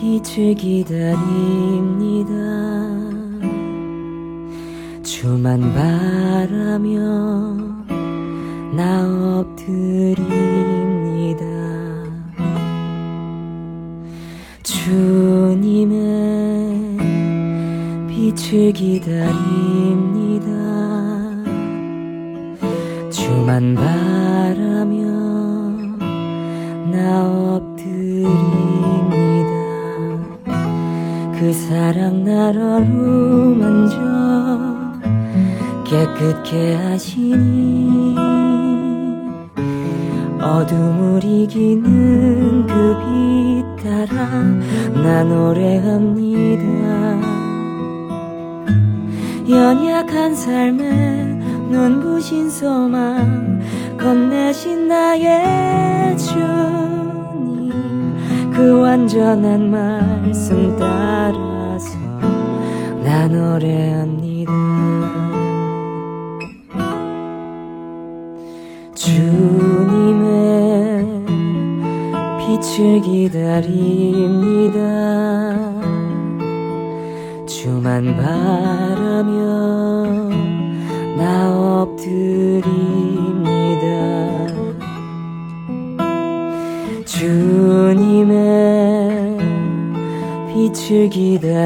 빛을 기다립니다. 주만 바라며 나 엎드립니다. 주님의 빛을 기다립니다. 주만 바라며 나 엎드립니다. 그 사랑 날 어루만져 깨끗게 하시니 어둠을 이기는 그 빛 따라 나 노래합니다. 연약한 삶에 눈부신 소망 건네신 나의 그 완전한 말씀 따라서 나 노래합니다. 주님의 빛을 기다립니다. 주만 바라며 나 엎드립 빛을 기다립니다.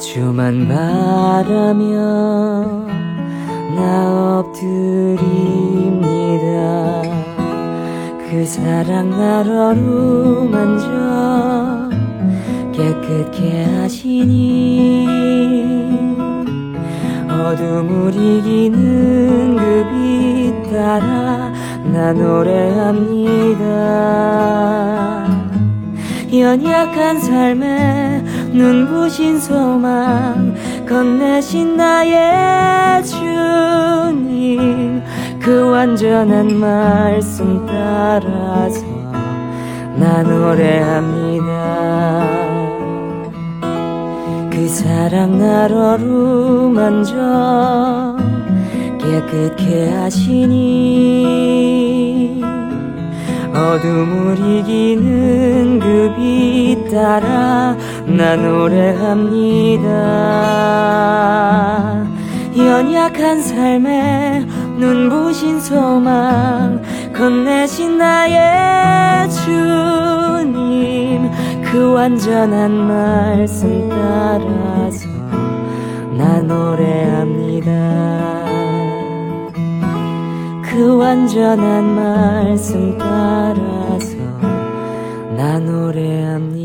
주만 바라며 나 엎드립니다. 그 사랑 날 어루만져 깨끗게 하시니 어둠을 이기는 그 빛 따라 나 노래합니다 연약한 삶에 눈부신 소망 건네신 나의 주님. 그 완전한 말씀 따라서 나 노래합니다. 그 사랑 날 어루만져 깨끗게 하시니 어둠을 이기는 그 빛 따라 나 노래합니다. 연약한 삶에 눈부신 소망 건네신 나의 주님 그 완전한 말씀 따라서 나 노래합니다 그 완전한 말씀 따라서 나 노래합니다